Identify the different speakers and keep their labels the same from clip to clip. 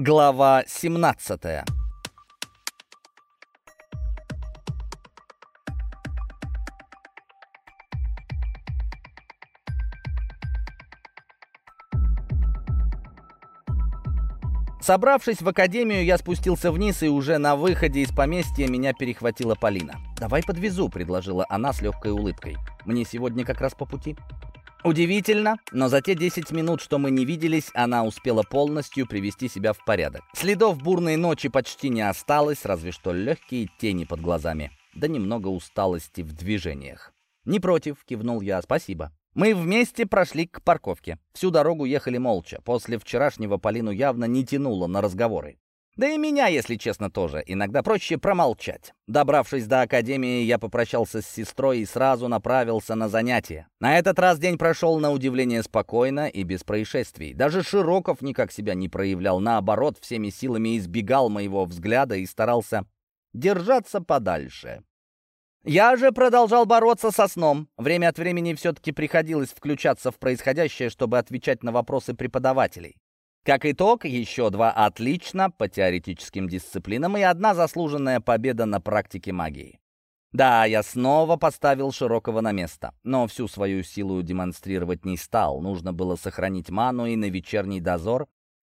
Speaker 1: Глава 17 Собравшись в академию, я спустился вниз, и уже на выходе из поместья меня перехватила Полина. «Давай подвезу», — предложила она с легкой улыбкой. «Мне сегодня как раз по пути». Удивительно, но за те 10 минут, что мы не виделись, она успела полностью привести себя в порядок. Следов бурной ночи почти не осталось, разве что легкие тени под глазами, да немного усталости в движениях. «Не против», — кивнул я, — «спасибо». Мы вместе прошли к парковке. Всю дорогу ехали молча. После вчерашнего Полину явно не тянуло на разговоры. Да и меня, если честно, тоже. Иногда проще промолчать. Добравшись до академии, я попрощался с сестрой и сразу направился на занятия. На этот раз день прошел на удивление спокойно и без происшествий. Даже Широков никак себя не проявлял. Наоборот, всеми силами избегал моего взгляда и старался держаться подальше. Я же продолжал бороться со сном. Время от времени все-таки приходилось включаться в происходящее, чтобы отвечать на вопросы преподавателей. Как итог, еще два отлично по теоретическим дисциплинам и одна заслуженная победа на практике магии. Да, я снова поставил Широкого на место, но всю свою силу демонстрировать не стал. Нужно было сохранить ману и на вечерний дозор,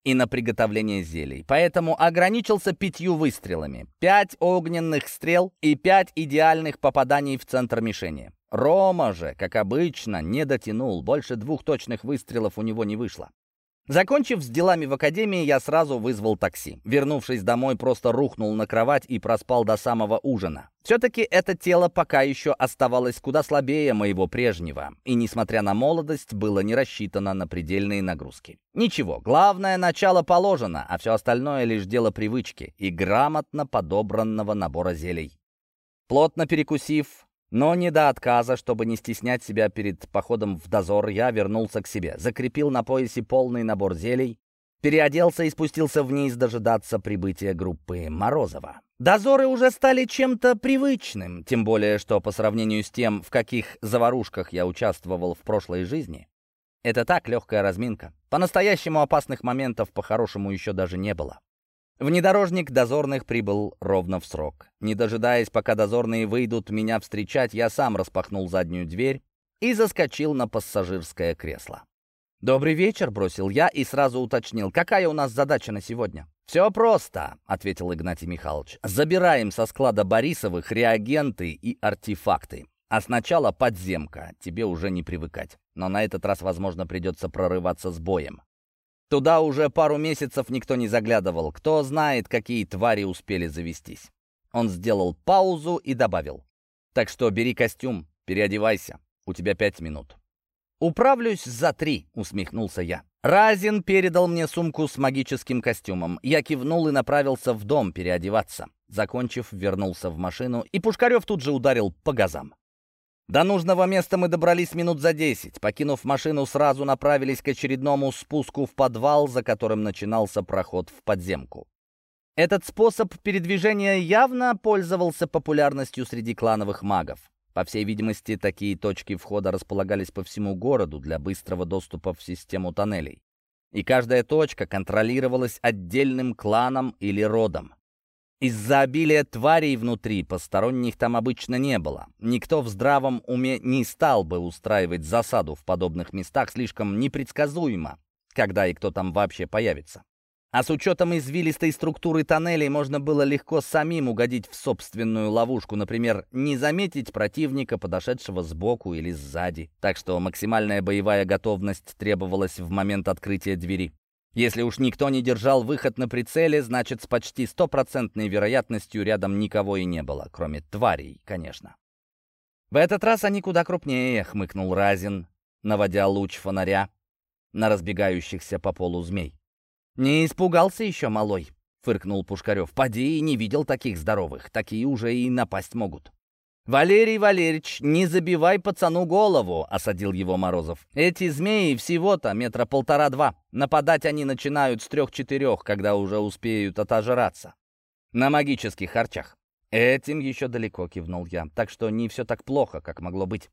Speaker 1: и на приготовление зелий. Поэтому ограничился пятью выстрелами. Пять огненных стрел и пять идеальных попаданий в центр мишени. Рома же, как обычно, не дотянул. Больше двух точных выстрелов у него не вышло. Закончив с делами в академии, я сразу вызвал такси. Вернувшись домой, просто рухнул на кровать и проспал до самого ужина. Все-таки это тело пока еще оставалось куда слабее моего прежнего, и, несмотря на молодость, было не рассчитано на предельные нагрузки. Ничего, главное начало положено, а все остальное лишь дело привычки и грамотно подобранного набора зелий. Плотно перекусив, но не до отказа, чтобы не стеснять себя перед походом в дозор, я вернулся к себе, закрепил на поясе полный набор зелий, переоделся и спустился вниз дожидаться прибытия группы Морозова. Дозоры уже стали чем-то привычным, тем более, что по сравнению с тем, в каких заварушках я участвовал в прошлой жизни, это так, легкая разминка. По-настоящему опасных моментов по-хорошему еще даже не было. Внедорожник дозорных прибыл ровно в срок. Не дожидаясь, пока дозорные выйдут меня встречать, я сам распахнул заднюю дверь и заскочил на пассажирское кресло. «Добрый вечер», — бросил я и сразу уточнил, какая у нас задача на сегодня. «Все просто», — ответил Игнатий Михайлович. «Забираем со склада Борисовых реагенты и артефакты. А сначала подземка, тебе уже не привыкать. Но на этот раз, возможно, придется прорываться с боем. Туда уже пару месяцев никто не заглядывал. Кто знает, какие твари успели завестись. Он сделал паузу и добавил. «Так что бери костюм, переодевайся. У тебя пять минут». «Управлюсь за три», — усмехнулся я. Разин передал мне сумку с магическим костюмом. Я кивнул и направился в дом переодеваться. Закончив, вернулся в машину, и Пушкарев тут же ударил по газам. До нужного места мы добрались минут за десять. Покинув машину, сразу направились к очередному спуску в подвал, за которым начинался проход в подземку. Этот способ передвижения явно пользовался популярностью среди клановых магов. По всей видимости, такие точки входа располагались по всему городу для быстрого доступа в систему тоннелей. И каждая точка контролировалась отдельным кланом или родом. Из-за обилия тварей внутри посторонних там обычно не было. Никто в здравом уме не стал бы устраивать засаду в подобных местах слишком непредсказуемо, когда и кто там вообще появится. А с учетом извилистой структуры тоннелей можно было легко самим угодить в собственную ловушку, например, не заметить противника, подошедшего сбоку или сзади. Так что максимальная боевая готовность требовалась в момент открытия двери. Если уж никто не держал выход на прицеле, значит, с почти стопроцентной вероятностью рядом никого и не было, кроме тварей, конечно. «В этот раз они куда крупнее», — хмыкнул Разин, наводя луч фонаря на разбегающихся по полу змей. «Не испугался еще, малой?» — фыркнул Пушкарев. «Поди не видел таких здоровых. Такие уже и напасть могут». «Валерий Валерьевич, не забивай пацану голову!» — осадил его Морозов. «Эти змеи всего-то метра полтора-два. Нападать они начинают с трех-четырех, когда уже успеют отожраться. На магических харчах. Этим еще далеко, кивнул я. Так что не все так плохо, как могло быть.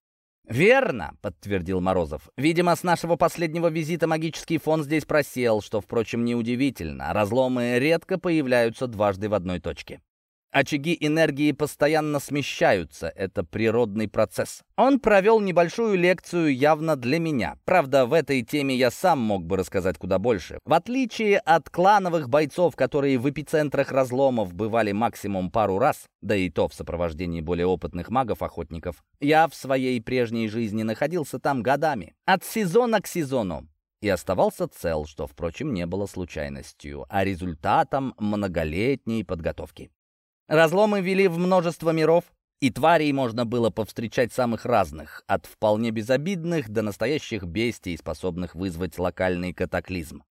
Speaker 1: «Верно», — подтвердил Морозов. «Видимо, с нашего последнего визита магический фон здесь просел, что, впрочем, неудивительно. Разломы редко появляются дважды в одной точке. Очаги энергии постоянно смещаются, это природный процесс. Он провел небольшую лекцию явно для меня. Правда, в этой теме я сам мог бы рассказать куда больше. В отличие от клановых бойцов, которые в эпицентрах разломов бывали максимум пару раз, да и то в сопровождении более опытных магов-охотников, я в своей прежней жизни находился там годами. От сезона к сезону и оставался цел, что, впрочем, не было случайностью, а результатом многолетней подготовки. Разломы вели в множество миров, и тварей можно было повстречать самых разных, от вполне безобидных до настоящих бестий, способных вызвать локальный катаклизм.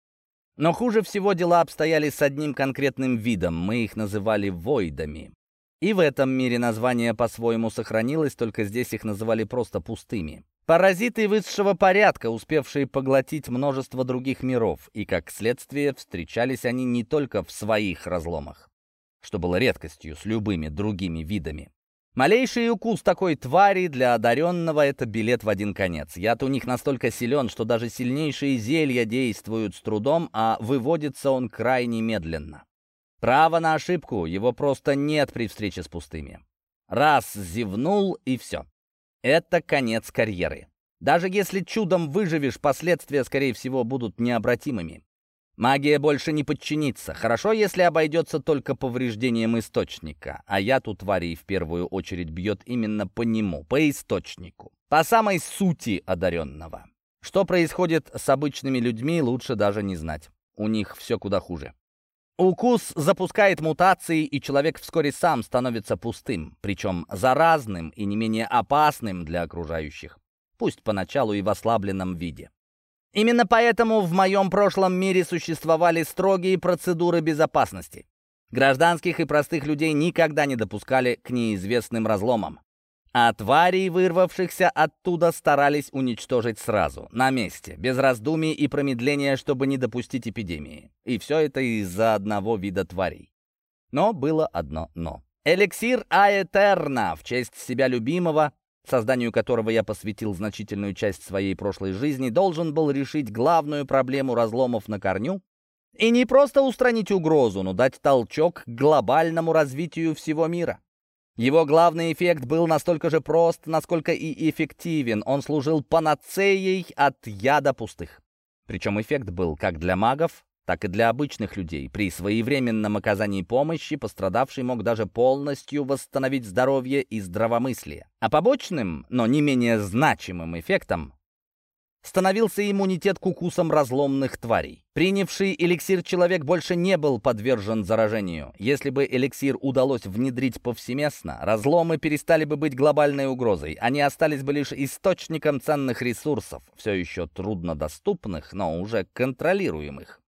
Speaker 1: Но хуже всего дела обстояли с одним конкретным видом, мы их называли войдами. И в этом мире название по-своему сохранилось, только здесь их называли просто пустыми. Паразиты высшего порядка, успевшие поглотить множество других миров, и, как следствие, встречались они не только в своих разломах что было редкостью с любыми другими видами. Малейший укус такой твари для одаренного — это билет в один конец. Яд у них настолько силен, что даже сильнейшие зелья действуют с трудом, а выводится он крайне медленно. Право на ошибку, его просто нет при встрече с пустыми. Раз зевнул, и все. Это конец карьеры. Даже если чудом выживешь, последствия, скорее всего, будут необратимыми. Магия больше не подчинится. Хорошо, если обойдется только повреждением источника. А яд у тварей в первую очередь бьет именно по нему, по источнику. По самой сути одаренного. Что происходит с обычными людьми, лучше даже не знать. У них все куда хуже. Укус запускает мутации, и человек вскоре сам становится пустым, причем заразным и не менее опасным для окружающих, пусть поначалу и в ослабленном виде. Именно поэтому в моем прошлом мире существовали строгие процедуры безопасности. Гражданских и простых людей никогда не допускали к неизвестным разломам. А тварей, вырвавшихся оттуда, старались уничтожить сразу, на месте, без раздумий и промедления, чтобы не допустить эпидемии. И все это из-за одного вида тварей. Но было одно «но». Эликсир Аэтерна в честь себя любимого созданию которого я посвятил значительную часть своей прошлой жизни, должен был решить главную проблему разломов на корню и не просто устранить угрозу, но дать толчок к глобальному развитию всего мира. Его главный эффект был настолько же прост, насколько и эффективен. Он служил панацеей от яда пустых. Причем эффект был как для магов, так и для обычных людей. При своевременном оказании помощи пострадавший мог даже полностью восстановить здоровье и здравомыслие. А побочным, но не менее значимым эффектом становился иммунитет к укусам разломных тварей. Принявший эликсир человек больше не был подвержен заражению. Если бы эликсир удалось внедрить повсеместно, разломы перестали бы быть глобальной угрозой. Они остались бы лишь источником ценных ресурсов, все еще труднодоступных, но уже контролируемых.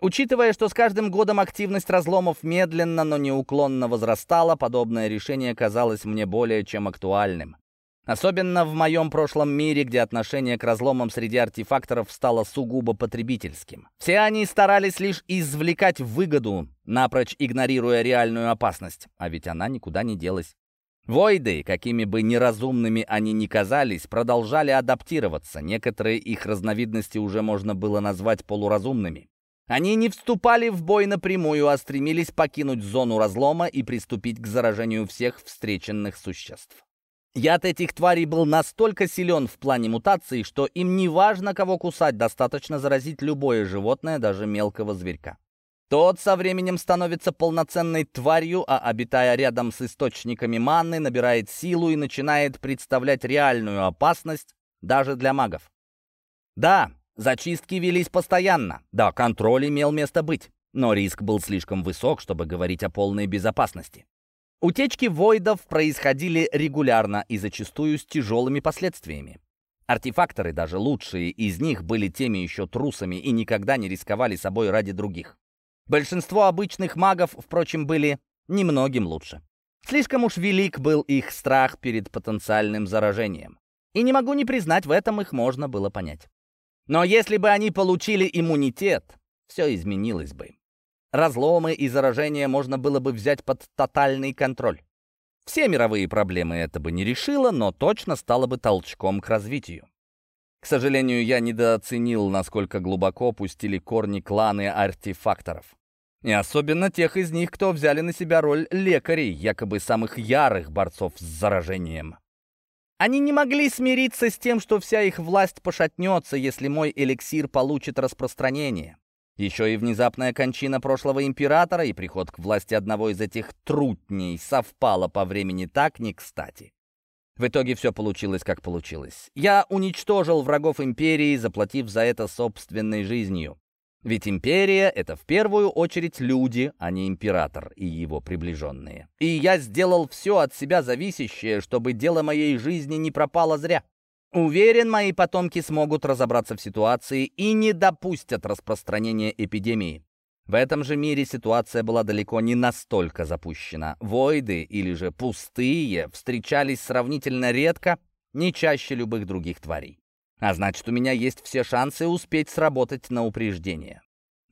Speaker 1: Учитывая, что с каждым годом активность разломов медленно, но неуклонно возрастала, подобное решение казалось мне более чем актуальным. Особенно в моем прошлом мире, где отношение к разломам среди артефакторов стало сугубо потребительским. Все они старались лишь извлекать выгоду, напрочь игнорируя реальную опасность, а ведь она никуда не делась. Войды, какими бы неразумными они ни казались, продолжали адаптироваться. Некоторые их разновидности уже можно было назвать полуразумными. Они не вступали в бой напрямую, а стремились покинуть зону разлома и приступить к заражению всех встреченных существ. Яд этих тварей был настолько силен в плане мутаций, что им не важно, кого кусать, достаточно заразить любое животное, даже мелкого зверька. Тот со временем становится полноценной тварью, а обитая рядом с источниками манны, набирает силу и начинает представлять реальную опасность даже для магов. Да, Зачистки велись постоянно. Да, контроль имел место быть, но риск был слишком высок, чтобы говорить о полной безопасности. Утечки войдов происходили регулярно и зачастую с тяжелыми последствиями. Артефакторы, даже лучшие из них, были теми еще трусами и никогда не рисковали собой ради других. Большинство обычных магов, впрочем, были немногим лучше. Слишком уж велик был их страх перед потенциальным заражением. И не могу не признать, в этом их можно было понять. Но если бы они получили иммунитет, все изменилось бы. Разломы и заражения можно было бы взять под тотальный контроль. Все мировые проблемы это бы не решило, но точно стало бы толчком к развитию. К сожалению, я недооценил, насколько глубоко пустили корни кланы артефакторов. И особенно тех из них, кто взяли на себя роль лекарей, якобы самых ярых борцов с заражением. Они не могли смириться с тем, что вся их власть пошатнется, если мой эликсир получит распространение. Еще и внезапная кончина прошлого императора и приход к власти одного из этих трутней совпало по времени так не кстати. В итоге все получилось, как получилось. Я уничтожил врагов империи, заплатив за это собственной жизнью. Ведь империя — это в первую очередь люди, а не император и его приближенные. И я сделал все от себя зависящее, чтобы дело моей жизни не пропало зря. Уверен, мои потомки смогут разобраться в ситуации и не допустят распространения эпидемии. В этом же мире ситуация была далеко не настолько запущена. Войды или же пустые встречались сравнительно редко, не чаще любых других тварей. А значит, у меня есть все шансы успеть сработать на упреждение.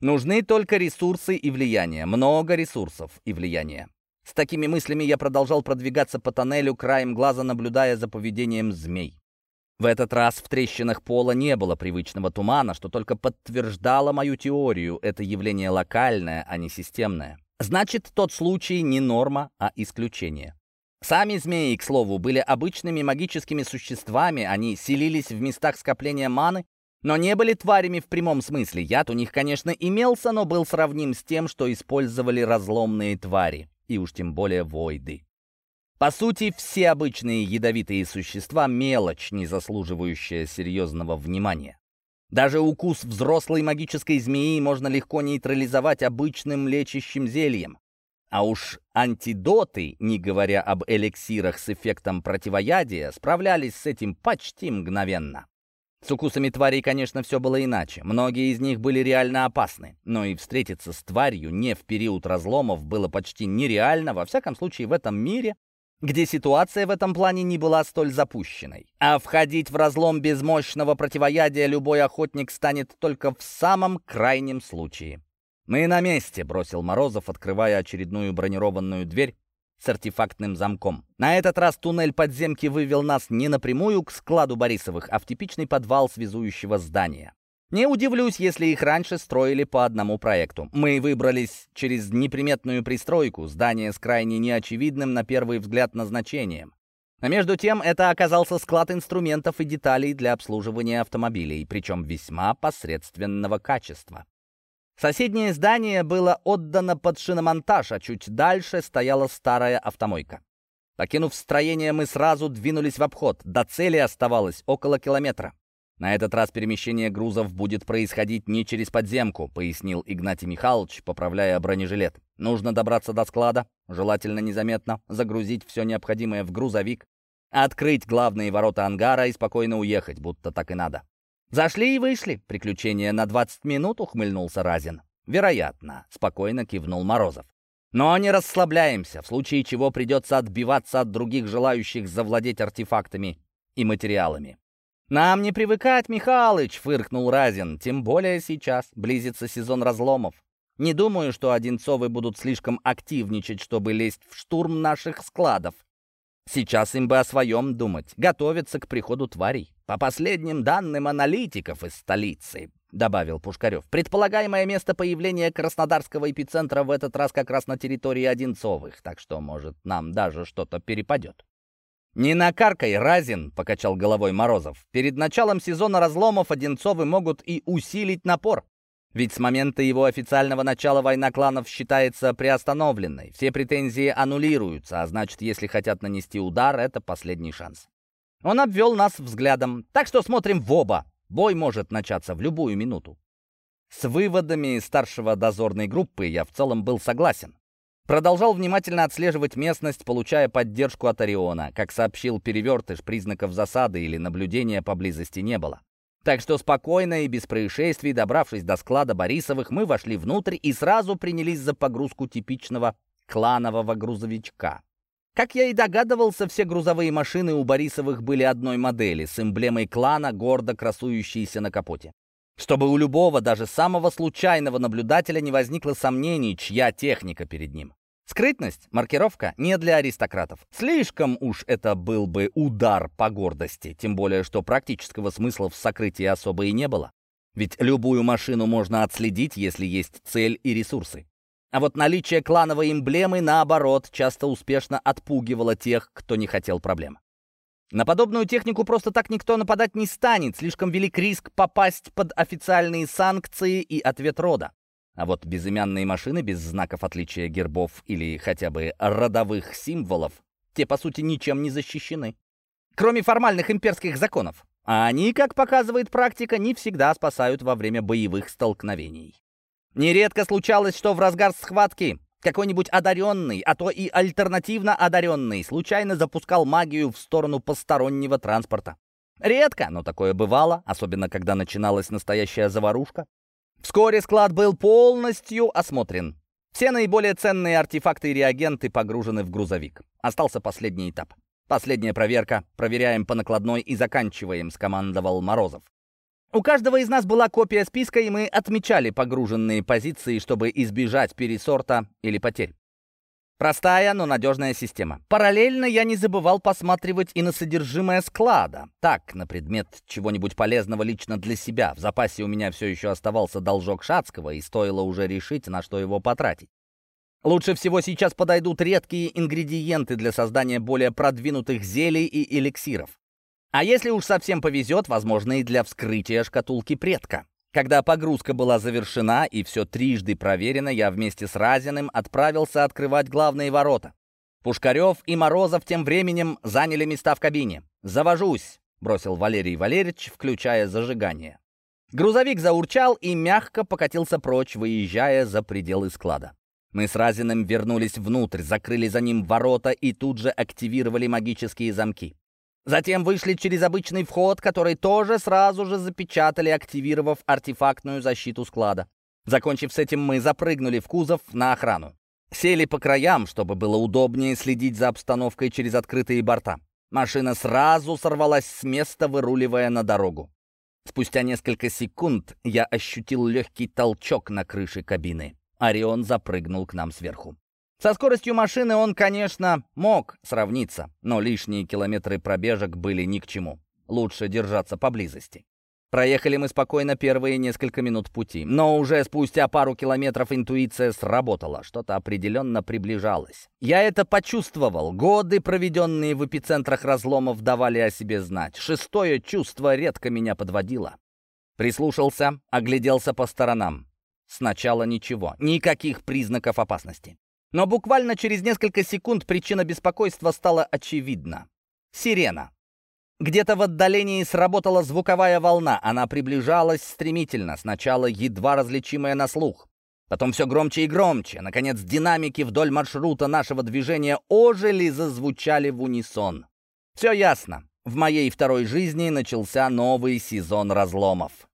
Speaker 1: Нужны только ресурсы и влияние, много ресурсов и влияния. С такими мыслями я продолжал продвигаться по тоннелю, краем глаза наблюдая за поведением змей. В этот раз в трещинах пола не было привычного тумана, что только подтверждало мою теорию. Это явление локальное, а не системное. Значит, тот случай не норма, а исключение. Сами змеи, к слову, были обычными магическими существами, они селились в местах скопления маны, но не были тварями в прямом смысле. Яд у них, конечно, имелся, но был сравним с тем, что использовали разломные твари, и уж тем более войды. По сути, все обычные ядовитые существа — мелочь, не заслуживающая серьезного внимания. Даже укус взрослой магической змеи можно легко нейтрализовать обычным лечащим зельем. А уж антидоты, не говоря об эликсирах с эффектом противоядия, справлялись с этим почти мгновенно. С укусами тварей, конечно, все было иначе. Многие из них были реально опасны. Но и встретиться с тварью не в период разломов было почти нереально, во всяком случае в этом мире, где ситуация в этом плане не была столь запущенной. А входить в разлом без мощного противоядия любой охотник станет только в самом крайнем случае. «Мы на месте», — бросил Морозов, открывая очередную бронированную дверь с артефактным замком. На этот раз туннель подземки вывел нас не напрямую к складу Борисовых, а в типичный подвал связующего здания. Не удивлюсь, если их раньше строили по одному проекту. Мы выбрались через неприметную пристройку, здание с крайне неочевидным на первый взгляд назначением. А между тем, это оказался склад инструментов и деталей для обслуживания автомобилей, причем весьма посредственного качества. Соседнее здание было отдано под шиномонтаж, а чуть дальше стояла старая автомойка. Покинув строение, мы сразу двинулись в обход. До цели оставалось около километра. На этот раз перемещение грузов будет происходить не через подземку, пояснил Игнатий Михайлович, поправляя бронежилет. Нужно добраться до склада, желательно незаметно, загрузить все необходимое в грузовик, открыть главные ворота ангара и спокойно уехать, будто так и надо. Зашли и вышли. Приключение на 20 минут, ухмыльнулся Разин. Вероятно, спокойно кивнул Морозов. Но не расслабляемся, в случае чего придется отбиваться от других желающих завладеть артефактами и материалами. «Нам не привыкать, Михалыч!» — фыркнул Разин. «Тем более сейчас близится сезон разломов. Не думаю, что Одинцовы будут слишком активничать, чтобы лезть в штурм наших складов. Сейчас им бы о своем думать, готовиться к приходу тварей. По последним данным аналитиков из столицы, — добавил Пушкарев, предполагаемое место появления краснодарского эпицентра в этот раз как раз на территории Одинцовых, так что, может, нам даже что-то перепадет. «Не накаркай, Разин!» — покачал головой Морозов. «Перед началом сезона разломов Одинцовы могут и усилить напор. Ведь с момента его официального начала война кланов считается приостановленной. Все претензии аннулируются, а значит, если хотят нанести удар, это последний шанс. Он обвел нас взглядом. Так что смотрим в оба. Бой может начаться в любую минуту. С выводами старшего дозорной группы я в целом был согласен. Продолжал внимательно отслеживать местность, получая поддержку от Ориона. Как сообщил Перевертыш, признаков засады или наблюдения поблизости не было. Так что спокойно и без происшествий, добравшись до склада Борисовых, мы вошли внутрь и сразу принялись за погрузку типичного кланового грузовичка. Как я и догадывался, все грузовые машины у Борисовых были одной модели, с эмблемой клана, гордо красующейся на капоте. Чтобы у любого, даже самого случайного наблюдателя не возникло сомнений, чья техника перед ним. Скрытность, маркировка не для аристократов. Слишком уж это был бы удар по гордости, тем более, что практического смысла в сокрытии особо и не было. Ведь любую машину можно отследить, если есть цель и ресурсы. А вот наличие клановой эмблемы, наоборот, часто успешно отпугивало тех, кто не хотел проблем. На подобную технику просто так никто нападать не станет, слишком велик риск попасть под официальные санкции и ответ рода. А вот безымянные машины без знаков отличия гербов или хотя бы родовых символов, те, по сути, ничем не защищены. Кроме формальных имперских законов. А они, как показывает практика, не всегда спасают во время боевых столкновений. Нередко случалось, что в разгар схватки какой-нибудь одаренный, а то и альтернативно одаренный, случайно запускал магию в сторону постороннего транспорта. Редко, но такое бывало, особенно когда начиналась настоящая заварушка. Вскоре склад был полностью осмотрен. Все наиболее ценные артефакты и реагенты погружены в грузовик. Остался последний этап. Последняя проверка. Проверяем по накладной и заканчиваем, скомандовал Морозов. У каждого из нас была копия списка, и мы отмечали погруженные позиции, чтобы избежать пересорта или потерь. Простая, но надежная система. Параллельно я не забывал посматривать и на содержимое склада. Так, на предмет чего-нибудь полезного лично для себя. В запасе у меня все еще оставался должок Шацкого, и стоило уже решить, на что его потратить. Лучше всего сейчас подойдут редкие ингредиенты для создания более продвинутых зелий и эликсиров. А если уж совсем повезет, возможно, и для вскрытия шкатулки предка. Когда погрузка была завершена и все трижды проверено, я вместе с Разиным отправился открывать главные ворота. Пушкарев и Морозов тем временем заняли места в кабине. «Завожусь», — бросил Валерий Валерьевич, включая зажигание. Грузовик заурчал и мягко покатился прочь, выезжая за пределы склада. Мы с Разиным вернулись внутрь, закрыли за ним ворота и тут же активировали магические замки. Затем вышли через обычный вход, который тоже сразу же запечатали, активировав артефактную защиту склада. Закончив с этим, мы запрыгнули в кузов на охрану. Сели по краям, чтобы было удобнее следить за обстановкой через открытые борта. Машина сразу сорвалась с места, выруливая на дорогу. Спустя несколько секунд я ощутил легкий толчок на крыше кабины. Орион запрыгнул к нам сверху. Со скоростью машины он, конечно, мог сравниться, но лишние километры пробежек были ни к чему. Лучше держаться поблизости. Проехали мы спокойно первые несколько минут пути, но уже спустя пару километров интуиция сработала, что-то определенно приближалось. Я это почувствовал, годы, проведенные в эпицентрах разломов, давали о себе знать. Шестое чувство редко меня подводило. Прислушался, огляделся по сторонам. Сначала ничего, никаких признаков опасности. Но буквально через несколько секунд причина беспокойства стала очевидна. Сирена. Где-то в отдалении сработала звуковая волна. Она приближалась стремительно, сначала едва различимая на слух. Потом все громче и громче. Наконец, динамики вдоль маршрута нашего движения ожили, зазвучали в унисон. Все ясно. В моей второй жизни начался новый сезон разломов.